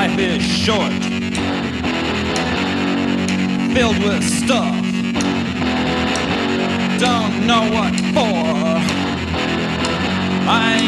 Life is short, filled with stuff. Don't know what for. I